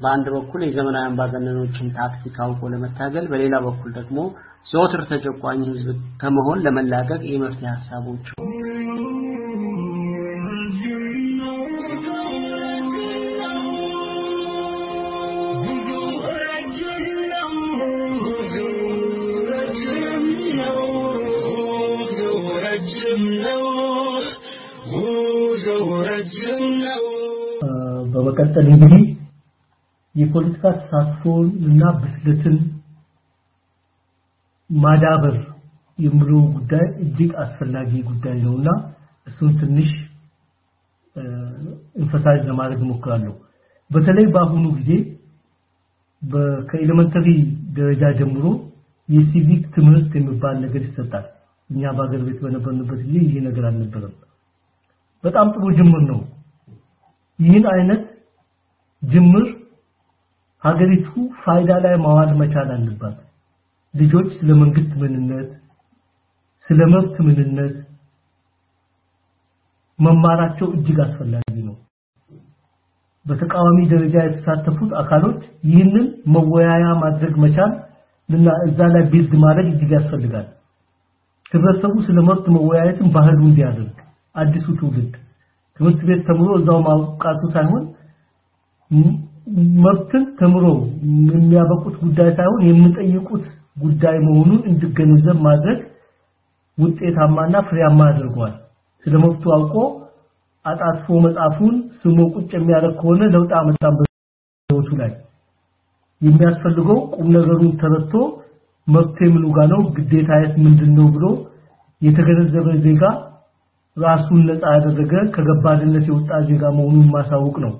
በአንድ በኩል የዘመናዊ አምባገነኖችን ታክቲክ አውቆ ለመታገል፣ በሌላ በኩል ደግሞ ዘወትር ተጨቋኝ ህዝብ ከመሆን ለመላቀቅ የመፍትሄ ሀሳቦች በመቀጠል እንግዲህ የፖለቲካ ተሳትፎን እና ብስለትን ማዳበር የሚለው ጉዳይ እጅግ አስፈላጊ ጉዳይ ነውና እሱን ትንሽ emphasize ለማድረግ እሞክራለሁ። በተለይ በአሁኑ ጊዜ ከ elementary ደረጃ ጀምሮ የሲቪክ ትምህርት የሚባል ነገር ይሰጣል። እኛ በአገር ቤት በነበርንበት ጊዜ ይሄ ነገር አልነበረም። በጣም ጥሩ ጅምር ነው። ይህን አይነት ጅምር ሀገሪቱ ፋይዳ ላይ ማዋል መቻል አለባት። ልጆች ስለ መንግስት ምንነት፣ ስለ መብት ምንነት መማራቸው እጅግ አስፈላጊ ነው። በተቃዋሚ ደረጃ የተሳተፉት አካሎች ይህንን መወያያ ማድረግ መቻል እና እዛ ላይ ቢልድ ማድረግ እጅግ ያስፈልጋል። ህብረተሰቡ ስለ መብት መወያየትን ባህሉ እንዲያደርግ አዲሱ ትውልድ ትምህርት ቤት ተምሮ እዛው ማውቃቱ ሳይሆን መብትን ተምሮ የሚያበቁት ጉዳይ ሳይሆን የሚጠይቁት ጉዳይ መሆኑን እንዲገነዘብ ማድረግ ውጤታማና ፍሬያማ ያደርገዋል። ስለ መብቱ አውቆ አጣጥፎ መጻፉን ስሞ ቁጭ የሚያደርግ ከሆነ ለውጥ አመጣም በህይወቱ ላይ የሚያስፈልገው ቁም ነገሩን ተረድቶ መብቴ ምኑ ጋር ነው ግዴታዬስ ምንድነው ብሎ የተገነዘበ ዜጋ ራሱን ነፃ ያደረገ ከገባርነት የወጣ ዜጋ መሆኑን ማሳወቅ ነው።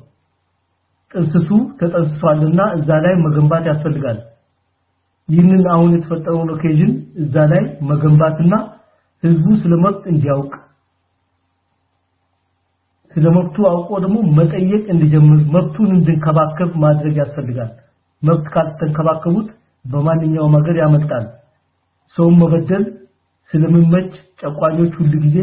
ጥንስሱ ተጠንስሷልና እዛ ላይ መገንባት ያስፈልጋል። ይህንን አሁን የተፈጠረውን occasion እዛ ላይ መገንባትና ህዝቡ ስለ መብት እንዲያውቅ ስለ መብቱ አውቆ ደግሞ መጠየቅ እንዲጀምር መብቱን እንዲንከባከብ ማድረግ ያስፈልጋል። መብት ካልተንከባከቡት በማንኛውም ሀገር ያመልጣል። ሰውን መበደል ስለሚመች ጨቋኞች ሁሉ ጊዜ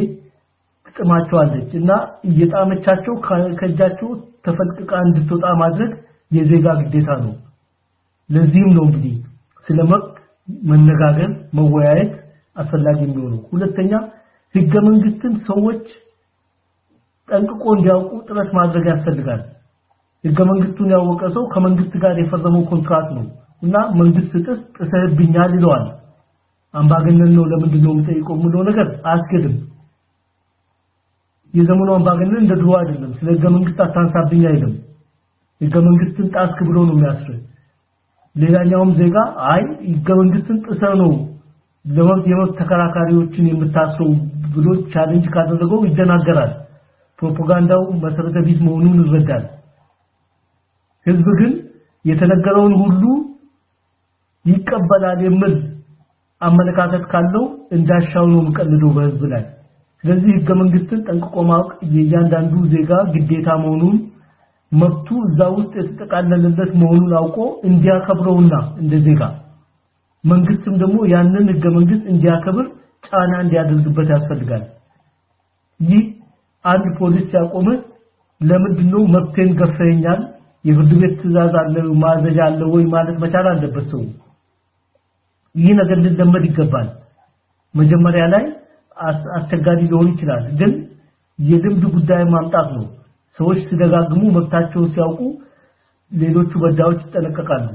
ትጥማቸዋለች እና እየጣመቻቸው ከእጃቸው ተፈልቅቃ እንድትወጣ ማድረግ የዜጋ ግዴታ ነው። ለዚህም ነው እንግዲህ ስለ መነጋገር መወያየት አስፈላጊ የሚሆነው። ሁለተኛ ህገ መንግስትን ሰዎች ጠንቅቆ እንዲያውቁ ጥረት ማድረግ ያስፈልጋል። ህገ መንግስቱን ያወቀ ሰው ከመንግስት ጋር የፈረመው ኮንትራት ነው እና መንግስት ጥስ ጥሰህብኛል ይለዋል። አምባገነን ነው ለምንድን ነው የምጠይቀው ነገር አያስገድም። የዘመኑ አምባገነን እንደ ድሮ አይደለም። ስለ ህገ መንግስት አታንሳብኝ አይልም። ህገ መንግስትን ጣስክ ብሎ ነው የሚያስር። ሌላኛውም ዜጋ አይ ህገ መንግስትን ጥሰ ነው ለመብት የመብት ተከራካሪዎችን የምታስረው ብሎ challenge ካደረገው ይደናገራል። ፕሮፓጋንዳው መሰረተ ቢስ መሆኑን ይረዳል። ህዝብ ግን የተነገረውን ሁሉ ይቀበላል የሚል አመለካከት ካለው እንዳሻው ነው የሚቀልደው በህዝብ ላይ። ስለዚህ ህገ መንግስትን ጠንቅቆ ማወቅ የእያንዳንዱ ዜጋ ግዴታ መሆኑን መብቱ እዛ ውስጥ የተጠቃለለለት መሆኑን አውቆ እንዲያከብረውና እንደ ዜጋ መንግስትም ደግሞ ያንን ህገ መንግስት እንዲያከብር ጫና እንዲያደርግበት ያስፈልጋል። ይህ አንድ ፖሊስ ሲያቆም ለምንድን ነው መብቴን ገፈኛል የፍርድ ቤት ትእዛዝ አለ ማዘዣ አለ ወይ ማለት መቻል አለበት ሰው። ይህ ነገር ሊለመድ ይገባል። መጀመሪያ ላይ አስቸጋሪ ሊሆን ይችላል፣ ግን የልምድ ጉዳይ ማምጣት ነው። ሰዎች ሲደጋግሙ መብታቸውን ሲያውቁ ሌሎቹ በዳዮች ይጠነቀቃሉ።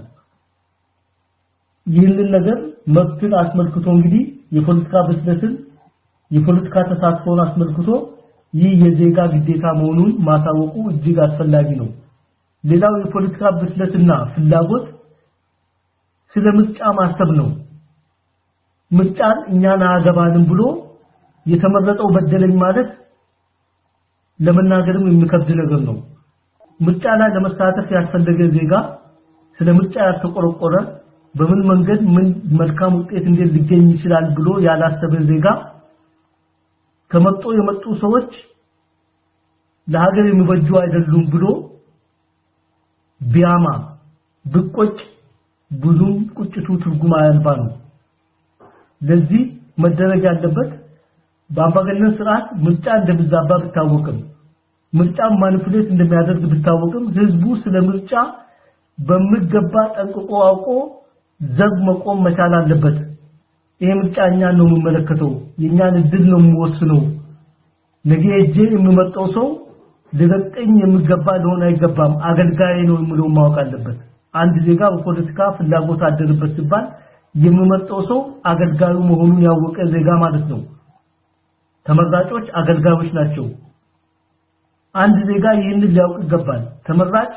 ይህንን ነገር መብትን አስመልክቶ እንግዲህ የፖለቲካ ብስለትን የፖለቲካ ተሳትፎን አስመልክቶ ይህ የዜጋ ግዴታ መሆኑን ማሳወቁ እጅግ አስፈላጊ ነው። ሌላው የፖለቲካ ብስለትና ፍላጎት ስለ ምርጫ ማሰብ ነው። ምርጫን እኛን አያገባንም ብሎ የተመረጠው በደለኝ ማለት ለመናገርም የሚከብድ ነገር ነው። ምርጫ ላይ ለመሳተፍ ያስፈለገ ዜጋ ስለ ምርጫ ያልተቆረቆረ በምን መንገድ ምን መልካም ውጤት እንዴት ሊገኝ ይችላል ብሎ ያላሰበ ዜጋ ከመጡ የመጡ ሰዎች ለሀገር የሚበጁ አይደሉም ብሎ ቢያማ ብቆጭ ብዙም ቁጭቱ ትርጉም አያልባ ነው። ለዚህ መደረግ ያለበት በአምባገነን ስርዓት ምርጫ እንደሚዛባ ቢታወቅም ምርጫ ማኒፑሌት እንደሚያደርግ ቢታወቅም ህዝቡ ስለ ምርጫ በሚገባ ጠንቅቆ አውቆ ዘብ መቆም መቻል አለበት። ይሄ ምርጫ እኛን ነው የሚመለከተው የኛን እድል ነው የሚወስነው። ነገ እጄ የሚመጣው ሰው ሊረጠኝ የሚገባ ሊሆን አይገባም አገልጋይ ነው የሚለው ማወቅ አለበት። አንድ ዜጋ በፖለቲካ ፍላጎት አደረበት ሲባል የሚመጣው ሰው አገልጋዩ መሆኑን ያወቀ ዜጋ ማለት ነው ተመራጮች አገልጋዮች ናቸው። አንድ ዜጋ ይህንን ሊያውቅ ይገባል። ተመራጭ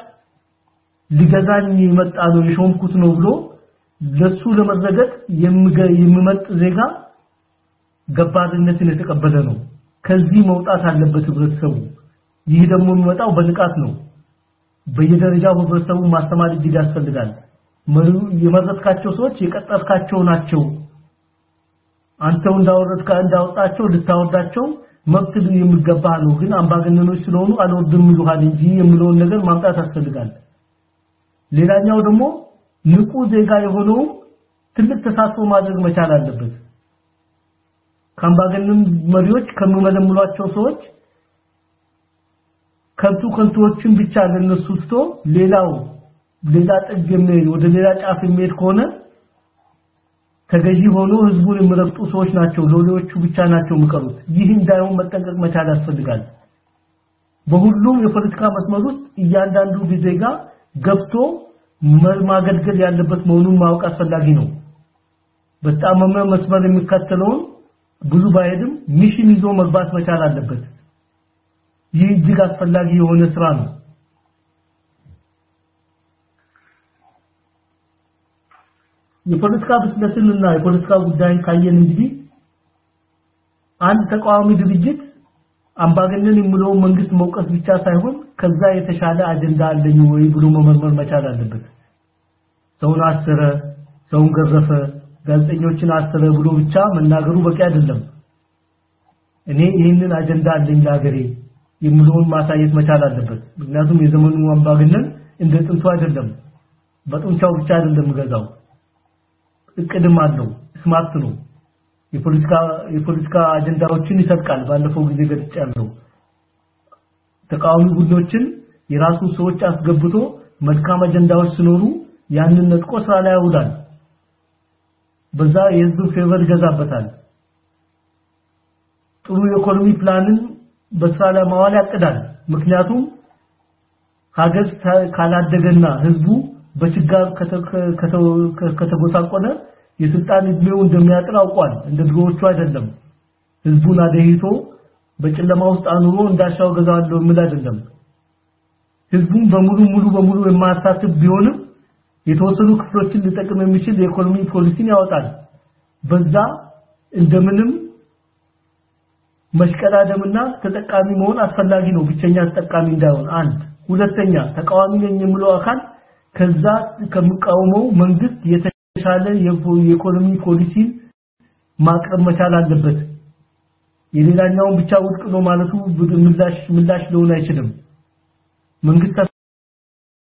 ሊገዛኝ የመጣ ነው የሾምኩት ነው ብሎ ለሱ ለመረገጥ የሚመጥ ዜጋ ገባርነትን የተቀበለ ነው። ከዚህ መውጣት አለበት ህብረተሰቡ። ይህ ደግሞ የሚመጣው በንቃት ነው። በየደረጃው ህብረተሰቡ ማስተማር እጅግ ያስፈልጋል። የመረጥካቸው ሰዎች የቀጠርካቸው ናቸው አንተው እንዳወረድካ እንዳወጣቸው ልታወርዳቸው መብት የሚገባ ነው። ግን አምባገነኖች ስለሆኑ አልወርድም ይሉሃል እንጂ የሚለውን ነገር ማምጣት ያስፈልጋል። ሌላኛው ደግሞ ንቁ ዜጋ የሆነው ትልቅ ተሳትፎ ማድረግ መቻል አለበት። ከአምባገነን መሪዎች ከሚመለምሏቸው ሰዎች ከንቱ ከንቱዎችን ብቻ ለነሱ ትቶ ሌላው ሌላ ጥግ የሚሄድ ወደ ሌላ ጫፍ የሚሄድ ከሆነ ተገዢ ሆኖ ህዝቡን የሚረግጡ ሰዎች ናቸው ሎሌዎቹ ብቻ ናቸው የሚቀሩት። ይህ እንዳይሆን መጠንቀቅ መቻል ያስፈልጋል። በሁሉም የፖለቲካ መስመር ውስጥ እያንዳንዱ ዜጋ ገብቶ ማገልገል ያለበት መሆኑን ማወቅ አስፈላጊ ነው። በጣመመ መስመር የሚከተለውን ብዙ ባይሄድም ሚሽን ይዞ መግባት መቻል አለበት። ይህ እጅግ አስፈላጊ የሆነ ስራ ነው የፖለቲካ ብስለትንና የፖለቲካ ጉዳይን ካየን እንግዲህ አንድ ተቃዋሚ ድርጅት አምባገነን የሚለው መንግስት መውቀስ ብቻ ሳይሆን ከዛ የተሻለ አጀንዳ አለኝ ወይ ብሎ መመርመር መቻል አለበት። ሰውን አሰረ ሰውን ገረፈ ጋዜጠኞችን አሰረ ብሎ ብቻ መናገሩ በቂ አይደለም። እኔ ይህንን አጀንዳ አለኝ ለሀገሬ የሚለውን ማሳየት መቻል አለበት። ምክንያቱም የዘመኑ አምባገነን እንደ ጥንቱ አይደለም። በጡንቻው ብቻ አይደለም ገዛው እቅድም አለው smart ነው። የፖለቲካ የፖለቲካ አጀንዳዎችን ይነጥቃል ባለፈው ጊዜ ገልጫለሁ። ተቃዋሚ ቡድኖችን የራሱ ሰዎች አስገብቶ መልካም አጀንዳዎች ሲኖሩ ያንን ነጥቆ ስራ ላይ ያውላል። በዛ የህዝብ favor ይገዛበታል። ጥሩ የኢኮኖሚ ፕላንን በስራ ላይ ማዋል ያቅዳል። ምክንያቱም ሀገር ካላደገና ህዝቡ በችጋር ከተጎሳቆለ የስልጣን እድሜው እንደሚያጥር አውቋል። እንደ ድሮዎቹ አይደለም። ህዝቡን አደሂቶ በጨለማ ውስጥ አኑሮ እንዳሻው ገዛዋለሁ የሚል አይደለም። ህዝቡን በሙሉ ሙሉ በሙሉ የማያሳትፍ ቢሆንም የተወሰኑ ክፍሎችን ሊጠቅም የሚችል የኢኮኖሚ ፖሊሲን ያወጣል። በዛ እንደምንም መሽቀዳደምና ተጠቃሚ መሆን አስፈላጊ ነው። ብቸኛ ተጠቃሚ እንዳይሆን አንድ። ሁለተኛ ተቃዋሚ ነኝ የሚለው አካል ከዛ ከሚቃወመው መንግስት የተሻለ የኢኮኖሚ ፖሊሲ ማቅረብ መቻል አለበት። የሌላኛውን ብቻ ውድቅ ነው ማለቱ ምላሽ ምላሽ ሊሆን አይችልም። መንግስት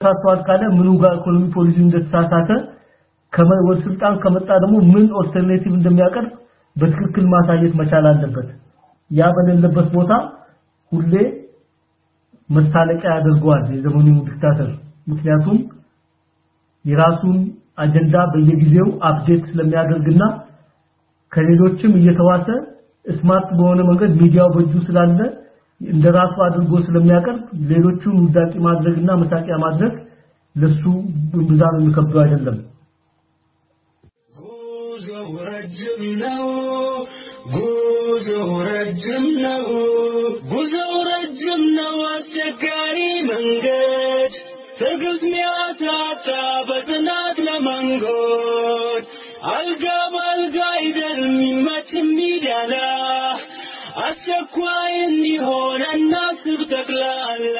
ተሳትፏል ካለ ምኑ ጋር ኢኮኖሚ ፖሊሲ እንደተሳሳተ ከወደ ስልጣን ከመጣ ደግሞ ምን alternative እንደሚያቀርብ በትክክል ማሳየት መቻል አለበት። ያ በሌለበት ቦታ ሁሌ መሳለቂያ ያደርገዋል የዘመኑ dictator። ምክንያቱም የራሱን አጀንዳ በየጊዜው update ስለሚያደርግና ከሌሎችም እየተዋሰ smart በሆነ መንገድ ሚዲያው በእጁ ስላለ እንደራሱ አድርጎ ስለሚያቀርብ ሌሎቹን ውዳቂ ማድረግና መሳቂያ ማድረግ ለሱ ብዛም የሚከብደው አይደለም። ጉዞው ረጅም ነው ጉዞው ረጅም ነው ጉዞው ረጅም ነው አስቸጋሪ መንገድ ትዕግስት ሚያሳጣ በጽናት ለመንጎድ አልጋ በአልጋ አይደል የሚመች የሚዳላ አስቸኳይ እንዲሆን እናስብ ጠቅላላ።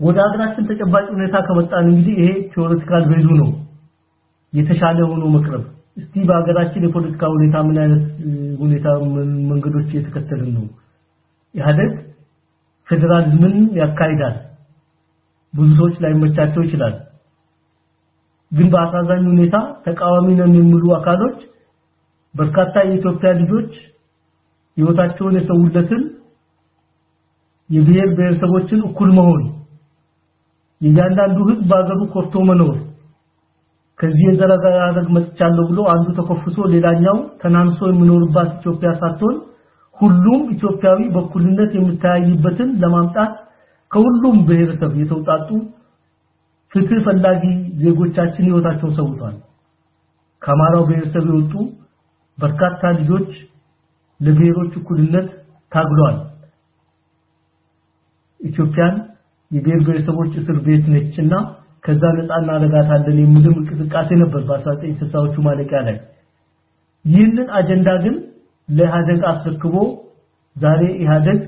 ወደ ሀገራችን ተጨባጭ ሁኔታ ከመጣን እንግዲህ ይሄ theoretical base ኡ ነው። የተሻለ ሆኖ መቅረብ። እስቲ በሀገራችን የፖለቲካ ሁኔታ ምን አይነት ሁኔታ መንገዶች እየተከተልን ነው? ኢህአደግ ፌዴራሊዝምን ያካሂዳል? ብዙ ሰዎች ላይመቻቸው ይችላል። ግን በአሳዛኝ ሁኔታ ተቃዋሚ ነን የሚሉ አካሎች በርካታ የኢትዮጵያ ልጆች ህይወታቸውን የሰውለትን የብሔር ብሔረሰቦችን እኩል መሆን የእያንዳንዱ ህዝብ በሀገሩ ኮርቶ መኖር ከዚህ የዘረጋረግ መጥቻለሁ ብሎ አንዱ ተኮፍሶ ሌላኛው ተናንሶ የሚኖርባት ኢትዮጵያ ሳትሆን ሁሉም ኢትዮጵያዊ በኩልነት የምታያይበትን ለማምጣት ከሁሉም ብሔረሰብ የተውጣጡ ፍትህ ፈላጊ ዜጎቻችን ህይወታቸውን ሰውቷል። ከአማራው ብሔረሰብ የወጡ በርካታ ልጆች ለብሔሮች እኩልነት ታግሏል። ኢትዮጵያን የብሔር ብሔረሰቦች እስር ቤት ነችና ከዛ ነፃ እናደርጋታለን የሚልም እንቅስቃሴ ነበር በ1960ዎቹ ማለቂያ ላይ። ይህንን አጀንዳ ግን ለኢህአደግ አስረክቦ ዛሬ ኢህአደግ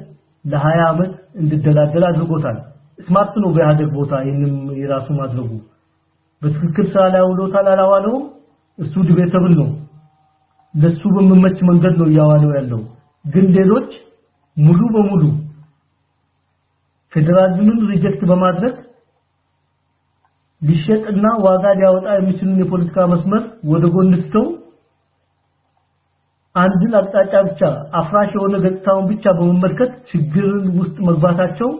ለ20 ዓመት እንዲደላደል አድርጎታል። smart ነው በኢህአደግ ቦታ ይህንም የራሱ ማድረጉ። በትክክል ስራ ላይ አውሎታል አላዋለውም፣ እሱ debatable ነው። ለሱ በሚመች መንገድ ነው እያዋለው ያለው። ግን ሌሎች ሙሉ በሙሉ ፌዴራሊዝምን reject በማድረግ ሊሸጥና ዋጋ ሊያወጣ የሚችልን የፖለቲካ መስመር ወደ ጎን ትተው አንድን አቅጣጫ ብቻ አፍራሽ የሆነ ገጽታውን ብቻ በመመልከት ችግርን ውስጥ መግባታቸው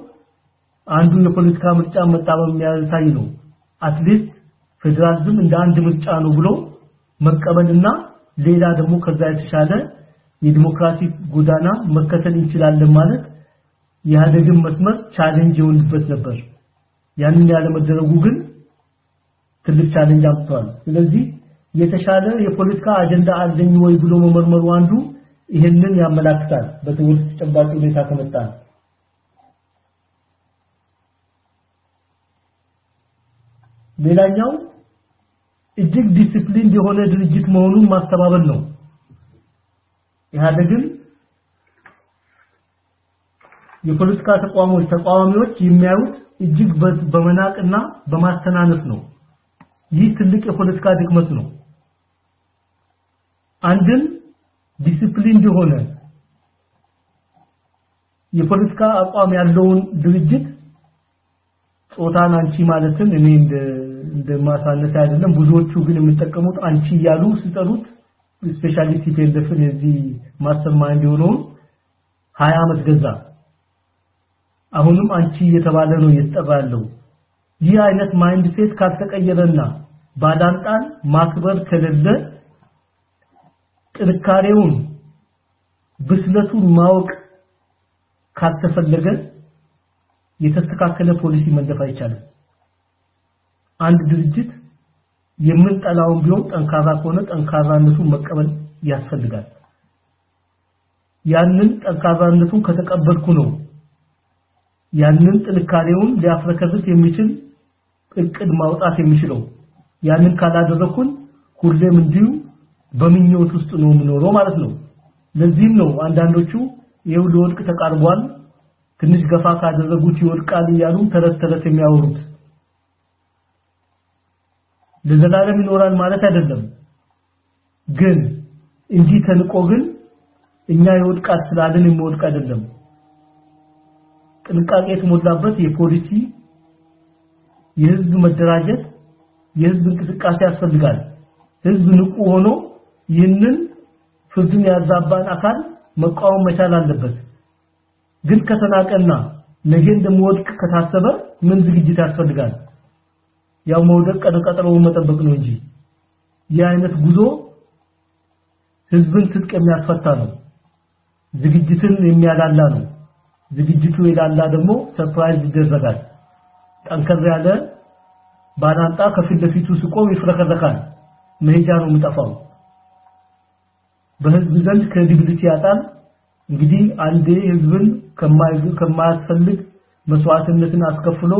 አንዱ የፖለቲካ ምርጫ መጣበብ የሚያሳይ ነው። at least ፌዴራሊዝም እንደ አንድ ምርጫ ነው ብሎ መቀበልና ሌላ ደግሞ ከዛ የተሻለ የዲሞክራሲ ጎዳና መከተል እንችላለን ማለት የኢህአዴግን መስመር challenge የሆንበት ነበር። ያንን ያለመደረጉ ግን ትልቅ challenge አምጥቷል። ስለዚህ የተሻለ የፖለቲካ አጀንዳ አለኝ ወይ ብሎ መመርመሩ አንዱ ይህንን ያመላክታል። በትውልድ ተጨባጭ ሁኔታ ከመጣ ሌላኛው እጅግ ዲሲፕሊን የሆነ ድርጅት መሆኑን ማስተባበል ነው። ኢህአዴግን የፖለቲካ ተቋሞች ተቃዋሚዎች የሚያዩት እጅግ በመናቅና በማስተናነስ ነው። ይህ ትልቅ የፖለቲካ ድክመት ነው። አንድን ዲሲፕሊን የሆነ የፖለቲካ አቋም ያለውን ድርጅት ጾታን አንቺ ማለትን እኔ እንደ እንደማሳነስ አይደለም ብዙዎቹ ግን የሚጠቀሙት አንቺ እያሉ ሲጠሩት specially TPLF ን የዚህ mastermind የሆነውን ሀያ ዓመት ገዛ። አሁንም አንቺ እየተባለ ነው እየተጠራ ያለው። ይህ አይነት mindset ካልተቀየረና ባላንጣን ማክበር ከሌለ ጥንካሬውን ብስለቱን ማወቅ ካልተፈለገ የተስተካከለ ፖሊሲ መንደፍ አይቻልም። አንድ ድርጅት የምንጠላውን ቢሆን ጠንካራ ከሆነ ጠንካራነቱን መቀበል ያስፈልጋል። ያንን ጠንካራነቱን ከተቀበልኩ ነው ያንን ጥንካሬውን ሊያፍረከርክ የሚችል እቅድ ማውጣት የሚችለው። ያንን ካላደረኩን ሁሌም እንዲሁ በምኞት ውስጥ ነው የምኖረው ማለት ነው። ለዚህም ነው አንዳንዶቹ ይኸው ሊወድቅ ተቃርቧል፣ ትንሽ ገፋ ካደረጉት ይወድቃል እያሉ ተረት ተረት የሚያወሩት። ለዘላለም ይኖራል ማለት አይደለም። ግን እንዲህ ተንቆ ግን እኛ ይወድቃል ስላልን የሚወድቅ አይደለም። ጥንቃቄ የተሞላበት የፖሊሲ የህዝብ መደራጀት የህዝብ እንቅስቃሴ ያስፈልጋል። ህዝብ ንቁ ሆኖ ይህንን ፍርድን ያዛባን አካል መቃወም መቻል አለበት። ግን ከተናቀና ነገ እንደሚወድቅ ከታሰበ ምን ዝግጅት ያስፈልጋል? ያው መውደቅ ቀጠሮውን መጠበቅ ነው እንጂ ይህ አይነት ጉዞ ህዝብን ትጥቅ የሚያስፈታ ነው። ዝግጅትን የሚያላላ ነው። ዝግጅቱ የላላ ደግሞ ሰርፕራይዝ ይደረጋል። ጠንከር ያለ ባላንጣ ከፊት ለፊቱ ሲቆም ይፍረከረካል። መሄጃ ነው የሚጠፋው። በህዝብ ዘንድ credibility ያጣል። እንግዲህ አንዴ ህዝብን ከማያስፈልግ መስዋዕትነትን አስከፍሎ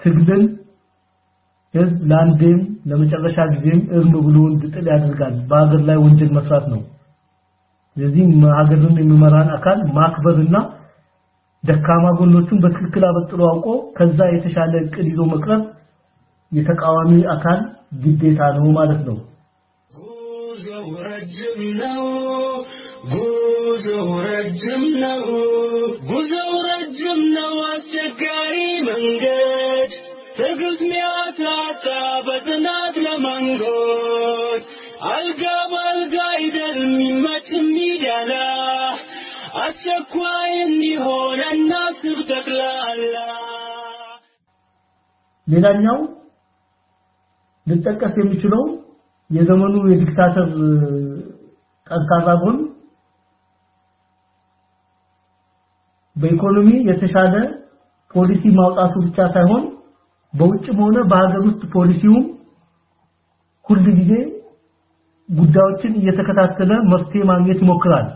ትግልን ህዝብ ለአንዴም ለመጨረሻ ጊዜም እርም ብሎ እንድጥል ያደርጋል። በሀገር ላይ ወንጀል መስራት ነው። ስለዚህ ሀገርን የሚመራን አካል ማክበርና ደካማ ጎኖቹን በትክክል አበጥሮ አውቆ ከዛ የተሻለ እቅድ ይዞ መቅረብ የተቃዋሚ አካል ግዴታ ነው ማለት ነው። ጉዞው ረጅም ነው፣ ጉዞው ረጅም ነው፣ ጉዞው ረጅም ነው፣ አስቸጋሪ መንገድ ትዕግስት ሚያሳጣ በጥናት ለመንጎድ አልጋ በአልጋ አይደል የሚመች የሚደላ አስቸኳይ እንዲሆን እናስብ ጠቅላላ። ሌላኛው ልጠቀስ የሚችለው የዘመኑ የዲክታተር ጠንካራ ጎን በኢኮኖሚ የተሻለ ፖሊሲ ማውጣቱ ብቻ ሳይሆን በውጭም ሆነ በሀገር ውስጥ ፖሊሲውም ሁል ጊዜ ጉዳዮችን እየተከታተለ መፍትሄ ማግኘት ይሞክራል።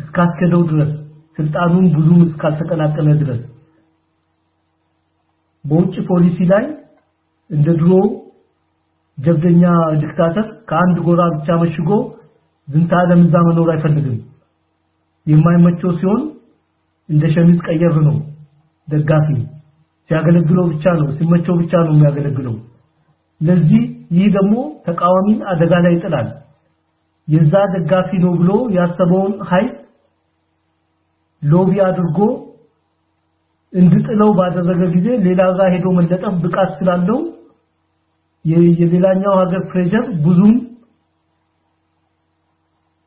እስካስከደው ድረስ ስልጣኑን ብዙም እስካልተቀናቀነ ድረስ። በውጭ ፖሊሲ ላይ እንደ ድሮ ጀብደኛ dictator ከአንድ ጎራ ብቻ መሽጎ ዝንተ ዓለም እዛ መኖር አይፈልግም። የማይመቸው ሲሆን እንደ ሸሚዝ ቀየር ነው። ደጋፊ ሲያገለግለው ብቻ ነው ሲመቸው ብቻ ነው የሚያገለግለው። ለዚህ ይህ ደግሞ ተቃዋሚን አደጋ ላይ ይጥላል። የዛ ደጋፊ ነው ብሎ ያሰበውን ኃይል lobby አድርጎ እንድጥለው ባደረገ ጊዜ ሌላ ጋር ሄዶ መለጠፍ ብቃት ስላለው የሌላኛው ሀገር pressure ብዙም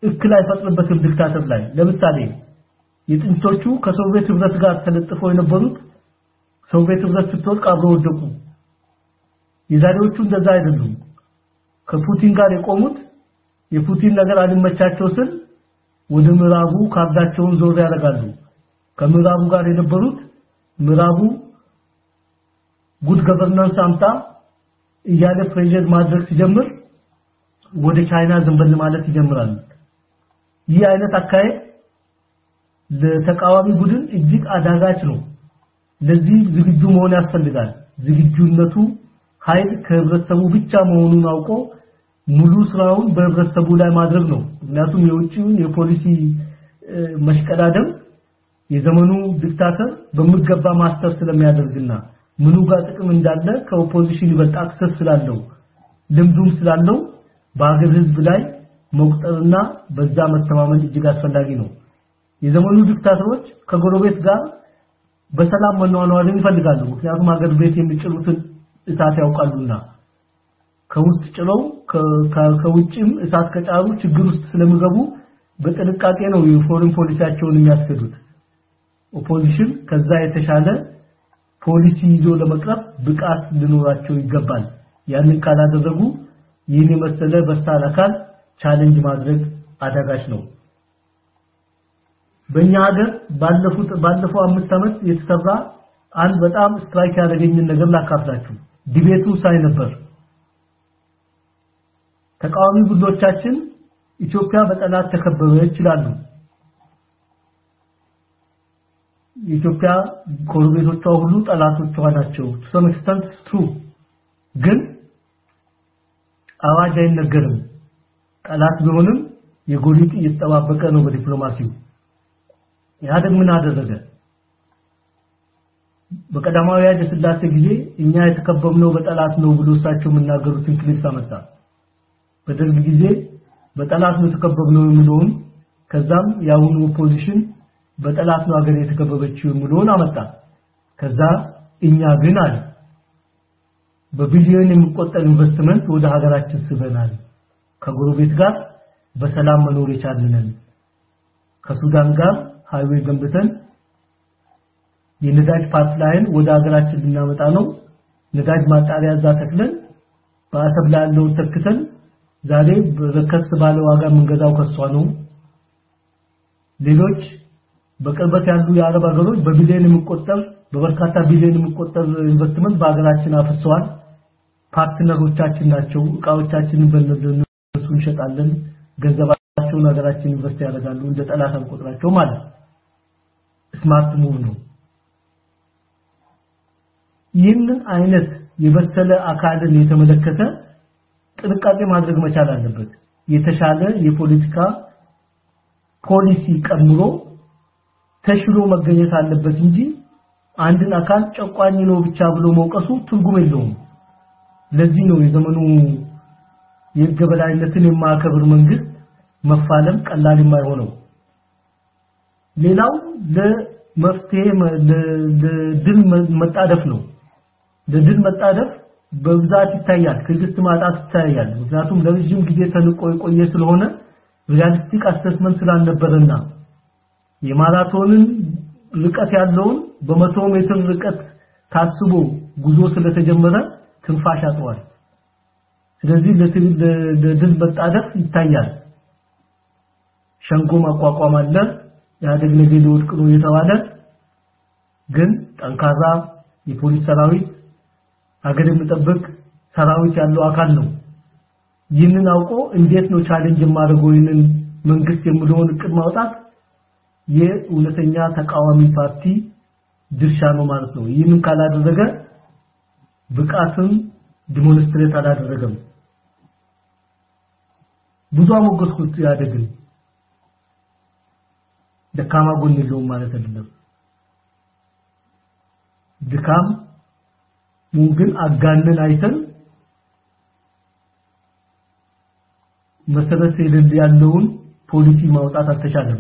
እክል አይፈጥርበትም dictator ላይ። ለምሳሌ የጥንቶቹ ከሶቪየት ህብረት ጋር ተለጥፈው የነበሩት ሶቪየት ህብረት ስትወድቅ አብረው ወደቁ። የዛሬዎቹ እንደዛ አይደሉም። ከፑቲን ጋር የቆሙት የፑቲን ነገር አልመቻቸው ስል ወደ ምዕራቡ ካርዳቸውን ዞር ያደርጋሉ። ከምዕራቡ ጋር የነበሩት ምዕራቡ ጉድ ገቨርናንስ አምጣ እያለ ፕሬዠር ማድረግ ሲጀምር ወደ ቻይና ዘንበል ማለት ይጀምራሉ ይህ አይነት አካሄድ ለተቃዋሚ ቡድን እጅግ አዳጋች ነው። ለዚህ ዝግጁ መሆን ያስፈልጋል። ዝግጁነቱ ኃይል ከህብረተሰቡ ብቻ መሆኑን አውቆ ሙሉ ስራውን በህብረተሰቡ ላይ ማድረግ ነው። ምክንያቱም የውጭውን የፖሊሲ መሽቀዳደም የዘመኑ dictator በሚገባ master ስለሚያደርግና ምኑ ጋር ጥቅም እንዳለ ከ opposition ይበልጥ access ስላለው ልምዱም ስላለው በሀገር ህዝብ ላይ መቁጠርና በዛ መተማመን እጅግ አስፈላጊ ነው። የዘመኑ dictator ኦች ከጎረቤት ጋር በሰላም መኗኗርን ይፈልጋሉ። ምክንያቱም ሀገር ቤት የሚጭሩትን እሳት ያውቃሉና። ከውስጥ ጭረው ከውጭም እሳት ከጫሩ ችግር ውስጥ ስለሚገቡ በጥንቃቄ ነው የ foreign policy ያቸውን የሚያስከዱት opposition ከዛ የተሻለ ፖሊሲ ይዞ ለመቅረብ ብቃት ሊኖራቸው ይገባል። ያንን ካላደረጉ ይህን የመሰለ በሳል አካል challenge ማድረግ አዳጋች ነው። በእኛ ሀገር ባለፉት ባለፈው አምስት ዓመት የተሰራ አንድ በጣም strike ያደረገኝን ነገር ላካፍላችሁ። debate ኡ ሳይ ነበር። ተቃዋሚ ቡድኖቻችን ኢትዮጵያ በጠላት ተከበበች ይላሉ የኢትዮጵያ ጎረቤቶቿ ሁሉ ጠላቶቿ ናቸው to some ግን አዋጅ አይነገርም። ጠላት ቢሆንም የጎሪጥ እየተጠባበቀ ነው በዲፕሎማሲው። ኢህአደግ ምን አደረገ? በቀዳማዊ ኃይለ ሥላሴ ጊዜ እኛ የተከበብነው በጠላት ነው ብሎ እሳቸው የምናገሩትን ክሊፕስ አመጣ። በደርግ ጊዜ በጠላት ነው የተከበብነው የሚለውን ከዛም የአሁኑ opposition በጠላት ሀገር የተከበበችው የሚለውን አመጣ። ከዛ እኛ ግን አለ በቢሊዮን የሚቆጠር ኢንቨስትመንት ወደ ሀገራችን ስበናል። ከጎረቤት ጋር በሰላም መኖር የቻልን ነን ከሱዳን ጋር highway ገንብተን የነዳጅ pipeline ወደ ሀገራችን ልናመጣ ነው። ነዳጅ ማጣሪያ እዛ ተክለን በአሰብ ላይ ያለውን ተክተን ዛሬ በቀነስ ባለ ዋጋ የምንገዛው ከሷ ነው። ሌሎች በቅርበት ያሉ የአረብ ሀገሮች በቢሊዮን የሚቆጠር በበርካታ ቢሊዮን የሚቆጠር ኢንቨስትመንት በሀገራችን አፍሰዋል። partner ኦቻችን ናቸው። እቃዎቻችንን በእነሱ እንሸጣለን። ገንዘባቸውን ሀገራችን invest ያደርጋሉ። እንደ ጠላት አንቆጥራቸው ማለት smart move ነው። ይህንን አይነት የበሰለ አካልን የተመለከተ ጥንቃቄ ማድረግ መቻል አለበት። የተሻለ የፖለቲካ ፖሊሲ ቀምሮ ተሽሎ መገኘት አለበት እንጂ አንድን አካል ጨቋኝ ነው ብቻ ብሎ መውቀሱ ትርጉም የለውም። ለዚህ ነው የዘመኑ የህግ በላይነትን የማያከብር መንግስት መፋለም ቀላል የማይሆነው። ሌላው ለመፍትሄ ለድል መጣደፍ ነው። ለድል መጣደፍ በብዛት ይታያል ትዕግስት ማጣት ይታያል። ምክንያቱም ለረጅም ጊዜ ተንቆ የቆየ ስለሆነ realistic assessment ስላልነበረና የማራቶንን ርቀት ያለውን በመቶ ሜትር ርቀት ታስቦ ጉዞ ስለተጀመረ ትንፋሽ አጥሯል። ስለዚህ ለድል መጣደፍ ይታያል። ሸንጎ ማቋቋም አለ። ኢህአዴግ ነገ ሊወድቅ ነው የተባለ ግን ጠንካራ የፖሊስ ሰራዊት ሀገር የሚጠብቅ ሰራዊት ያለው አካል ነው። ይህንን አውቆ እንዴት ነው challenge የማደርገው ይህንን መንግስት የሚለውን እቅድ ማውጣት የእውነተኛ ተቃዋሚ ፓርቲ ድርሻ ነው ማለት ነው። ይህንን ካላደረገ ብቃትም demonstrate አላደረገም። ብዙ አሞገስኩት ኢህአዴግን ደካማ ጎን የለውም ማለት አይደለም። ድካም ግን አጋነን አይተን መሰረት ያለውን ፖሊሲ ማውጣት አልተቻለም።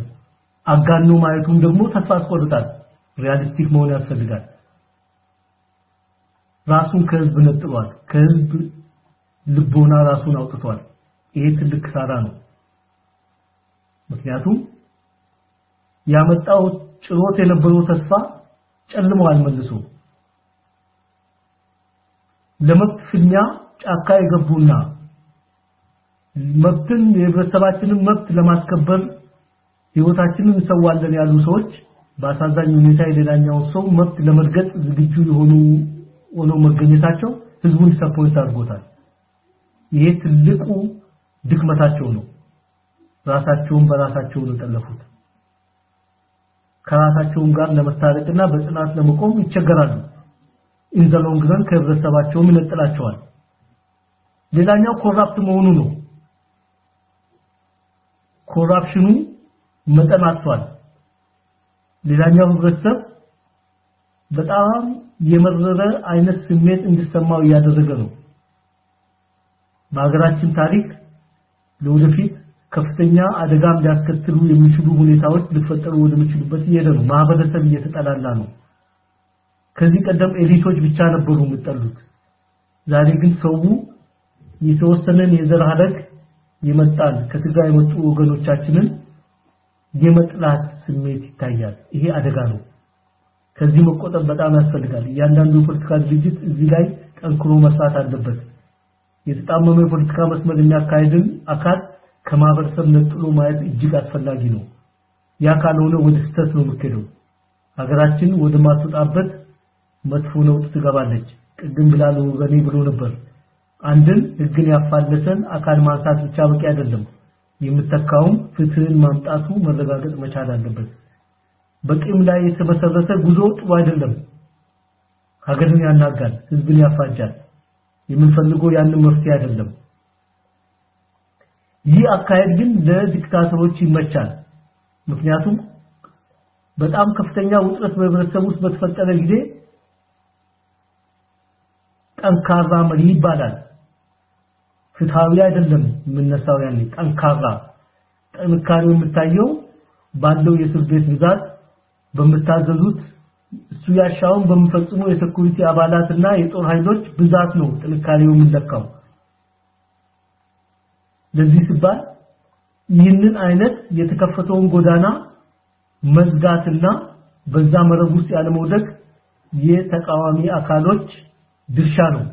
አጋኖ ማየቱም ደግሞ ተስፋ አስቆርጣል። realistic መሆን ያስፈልጋል። ራሱን ከህዝብ ነጥሏል። ከህዝብ ልቦና ራሱን አውጥቷል። ይሄ ትልቅ ኪሳራ ነው። ምክንያቱም ያመጣው ጭሮት የነበረው ተስፋ ጨልመዋል መልሶ ለመብት ፍልሚያ ጫካ የገቡና መብትን የህብረተሰባችንን መብት ለማስከበር ህይወታችንን እንሰዋለን ያሉ ሰዎች በአሳዛኝ ሁኔታ የሌላኛውን ሰው መብት ለመርገጥ ዝግጁ የሆኑ ሆነው መገኘታቸው ህዝቡን disappoint አድርጎታል። ይሄ ትልቁ ድክመታቸው ነው። ራሳቸውን በራሳቸው ነው ጠለፉት። ከራሳቸውም ጋር ለመታረቅና በጽናት ለመቆም ይቸገራሉ። in the long run ከህብረተሰባቸውም ይነጥላቸዋል። ሌላኛው corrupt መሆኑ ነው። corruption ኡ መጠን አጥቷል። ሌላኛው ህብረተሰብ በጣም የመረረ አይነት ስሜት እንዲሰማው እያደረገ ነው። በሀገራችን ታሪክ ለወደፊት ከፍተኛ አደጋም ሊያስከትሉ የሚችሉ ሁኔታዎች ሊፈጠሩ ወደሚችሉበት እየሄደ ነው። ማህበረሰብ እየተጠላላ ነው። ከዚህ ቀደም ኤሊቶች ብቻ ነበሩ የሚጠሉት። ዛሬ ግን ሰው የተወሰነን የዘር ሀረግ ይመጣል ከትግራይ የመጡ ወገኖቻችንን የመጥላት ስሜት ይታያል። ይሄ አደጋ ነው። ከዚህ መቆጠብ በጣም ያስፈልጋል። እያንዳንዱ የፖለቲካ ድርጅት እዚህ ላይ ጠንክሮ መስራት አለበት። የተጣመመ የፖለቲካ መስመር የሚያካሂድን አካል ከማህበረሰብ ነጥሎ ማየት እጅግ አስፈላጊ ነው። ያ ካልሆነ ወደ ስህተት ነው የምትሄደው። ሀገራችን ወደ ማትወጣበት መጥፎ ነውጥ ትገባለች። ቅድም ብላሉ ወገኔ ብሎ ነበር። አንድን ህግን ያፋለሰን አካል ማንሳት ብቻ በቂ አይደለም። የምተካውም ፍትህን ማምጣቱ መረጋገጥ መቻል አለበት። በቂም ላይ የተመሰረተ ጉዞ ጥሩ አይደለም። ሀገርን ያናጋል፣ ህዝብን ያፋጃል። የምንፈልገው ያንን መፍትሄ አይደለም። ይህ አካሄድ ግን ለዲክታተሮች ይመቻል። ምክንያቱም በጣም ከፍተኛ ውጥረት በህብረተሰብ ውስጥ በተፈጠረ ጊዜ ጠንካራ መሪ ይባላል። ፍትሃዊ አይደለም የምነሳው ያኔ ጠንካራ ጥንካሬው የምታየው ባለው የእስር ቤት ብዛት በምታዘዙት እሱ ያሻውን በሚፈጽሙ የሴኩሪቲ አባላትና የጦር ኃይሎች ብዛት ነው ጥንካሬው የሚለካው። ለዚህ ሲባል ይህንን አይነት የተከፈተውን ጎዳና መዝጋትና በዛ መረብ ውስጥ ያለመውደቅ የተቃዋሚ አካሎች ድርሻ ነው።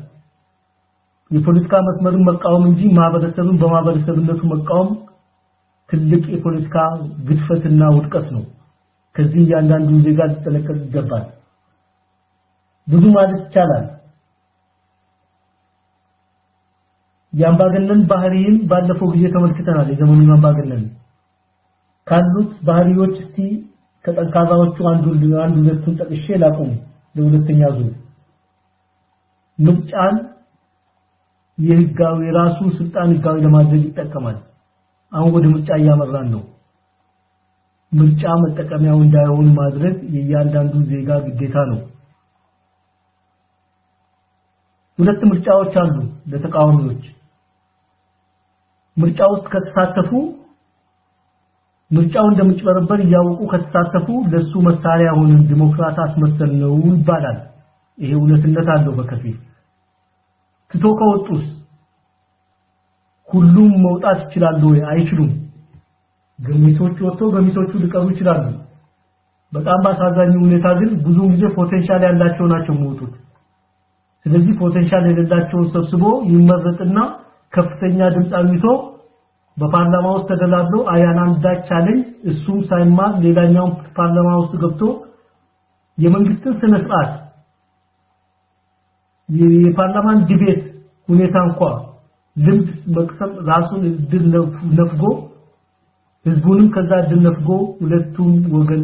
የፖለቲካ መስመርን መቃወም እንጂ ማህበረሰብን በማህበረሰብነቱ መቃወም ትልቅ የፖለቲካ ግድፈትና ውድቀት ነው። ከዚህ እያንዳንዱ ዜጋ ሊጠነቀቅ ይገባል። ብዙ ማለት ይቻላል። የአምባገነን ባህሪን ባለፈው ጊዜ ተመልክተናል። የዘመኑን አምባገነን ካሉት ባህሪዎች እስቲ ከጠንካራዎቹ አንዱ አንዱ ሁለቱን ጠቅሼ ላቁም። ለሁለተኛ ዙር ምርጫን የህጋዊ የራሱ ስልጣን ህጋዊ ለማድረግ ይጠቀማል። አሁን ወደ ምርጫ እያመራን ነው። ምርጫ መጠቀሚያው እንዳይሆን ማድረግ የእያንዳንዱ ዜጋ ግዴታ ነው። ሁለት ምርጫዎች አሉ ለተቃዋሚዎች። ምርጫ ውስጥ ከተሳተፉ ምርጫው እንደምጭበረበር እያወቁ ከተሳተፉ ለሱ መሳሪያ ሆነን ዲሞክራት አስመሰል ነው ይባላል። ይሄ እውነትነት አለው በከፊል ትቶ ከወጡስ ሁሉም መውጣት ይችላሉ ወይ? አይችሉም። ገሚሶቹ ወጥተው ገሚሶቹ ሊቀሩ ይችላሉ። በጣም በአሳዛኝ ሁኔታ ግን ብዙ ጊዜ potential ያላቸው ናቸው የሚወጡት። ስለዚህ potential የሌላቸውን ሰብስቦ ይመረጥና ከፍተኛ ድምፅ አግኝቶ በፓርላማ ውስጥ ተደላድሎ አያን አንዳች እሱም ሳይማር ሌላኛው ፓርላማ ውስጥ ገብቶ የመንግስትን ስነ ስርዓት የፓርላማን ዲቤት ሁኔታ እንኳ ልምድ መቅሰም ራሱን እድል ነፍጎ ህዝቡንም ከዛ እድል ነፍጎ ሁለቱም ወገን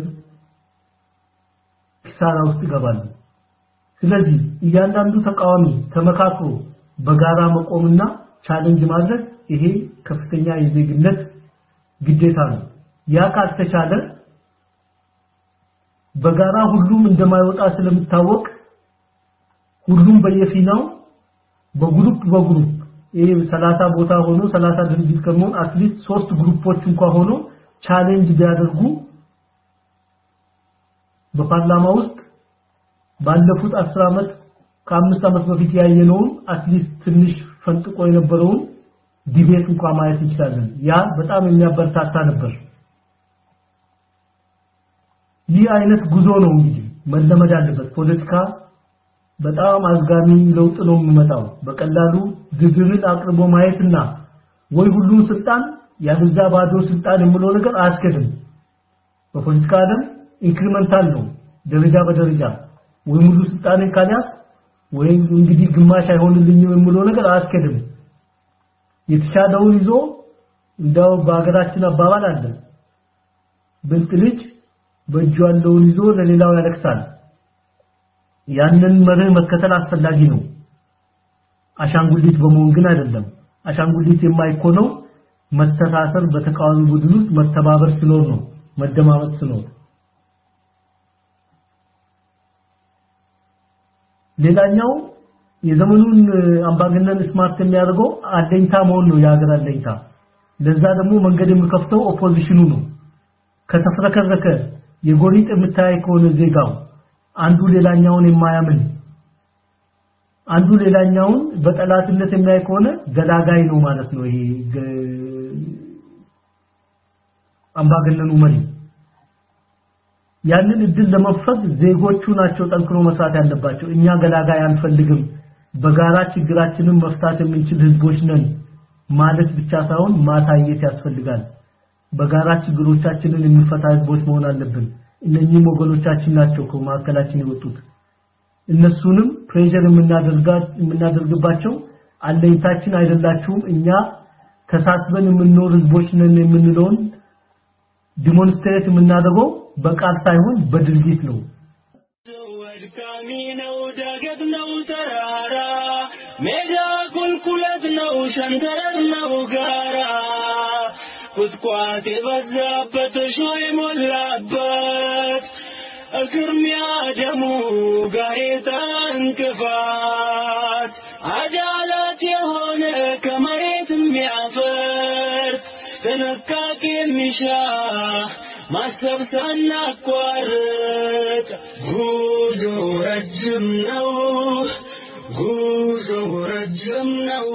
ኪሳራ ውስጥ ይገባሉ። ስለዚህ እያንዳንዱ ተቃዋሚ ተመካክሮ በጋራ መቆምና challenge ማድረግ ይሄ ከፍተኛ የዜግነት ግዴታ ነው። ያ ካልተቻለ በጋራ ሁሉም እንደማይወጣ ስለሚታወቅ ሁሉም በየፊናው በ group በ group ይሄ 30 ቦታ ሆኖ 30 ድርጅት ከመሆን at least ሶስት group ኦች እንኳን ሆኖ challenge ቢያደርጉ በፓርላማ ውስጥ ባለፉት 10 ዓመት ከአምስት ዓመት በፊት ያየነውን at least ትንሽ ፈንጥቆ የነበረውን debate እንኳን ማየት እንችላለን። ያ በጣም የሚያበረታታ ነበር። ይህ አይነት ጉዞ ነው እንግዲህ መለመድ አለበት። ፖለቲካ በጣም አዝጋሚ ለውጥ ነው የሚመጣው። በቀላሉ ዝርዝርን አቅርቦ ማየትና ወይ ሁሉም ስልጣን ያለዛ ባዶ ስልጣን የሚለው ነገር አያስኬድም። በፖለቲካ ዓለም incremental ነው፣ ደረጃ በደረጃ ወይ ሙሉ ስልጣንን ካልያዝኩ ወይም እንግዲህ ግማሽ አይሆንልኝም የሚለው ነገር አያስኬድም። የተሻለውን ይዞ እንደው በሀገራችን አባባል አለ ብልጥ ልጅ በእጁ ያለውን ይዞ ለሌላው ያለቅሳል። ያንን መርህ መከተል አስፈላጊ ነው። አሻንጉሊት በመሆን ግን አይደለም። አሻንጉሊት የማይኮነው መተሳሰር በተቃዋሚ ቡድን ውስጥ መተባበር ሲኖር ነው፣ መደማመጥ ሲኖር። ሌላኛው የዘመኑን አምባገነን smart የሚያደርገው አለኝታ መሆን ነው፣ የሀገር አለኝታ። ለዛ ደግሞ መንገድ የሚከፍተው opposition ኡ ነው። ከተፍረከረከ የጎሪጥ የሚታይ ከሆነ ዜጋው አንዱ ሌላኛውን የማያምን አንዱ ሌላኛውን በጠላትነት የሚያይ ከሆነ ገላጋይ ነው ማለት ነው። ይሄ አምባገነኑ መሪ ያንን እድል ለመፍረድ ዜጎቹ ናቸው ጠንክሮ መስራት ያለባቸው። እኛ ገላጋይ አንፈልግም፣ በጋራ ችግራችንን መፍታት የምንችል ህዝቦች ነን ማለት ብቻ ሳይሆን ማሳየት ያስፈልጋል። በጋራ ችግሮቻችንን የሚፈታ ህዝቦች መሆን አለብን። እነኚህም ወገኖቻችን ናቸው ከማዕከላችን የወጡት። እነሱንም pressure የምናደርግባቸው አለኝታችን አይደላችሁም፣ እኛ ተሳስበን የምንኖር ህዝቦች ነን የምንለውን demonstrate የምናደርገው በቃል ሳይሆን በድርጊት ነው። አድካሚ ነው፣ ዳገት ነው፣ ተራራ ሜዳ ነው፣ ሸንተረር ነው፣ ጋራ ቁጥቋጦ የበዛበት እሾህ የሞላበት እግርሚያ ደሙ ጋሬጣ እንቅፋት አዳላት የሆነ ከመሬት የሚያፈርስ ጥንቃቄ የሚሻ ማሰብ ሳናቋርጥ ጉዞ ረጅም ነው፣ ጉዞ ረጅም ነው።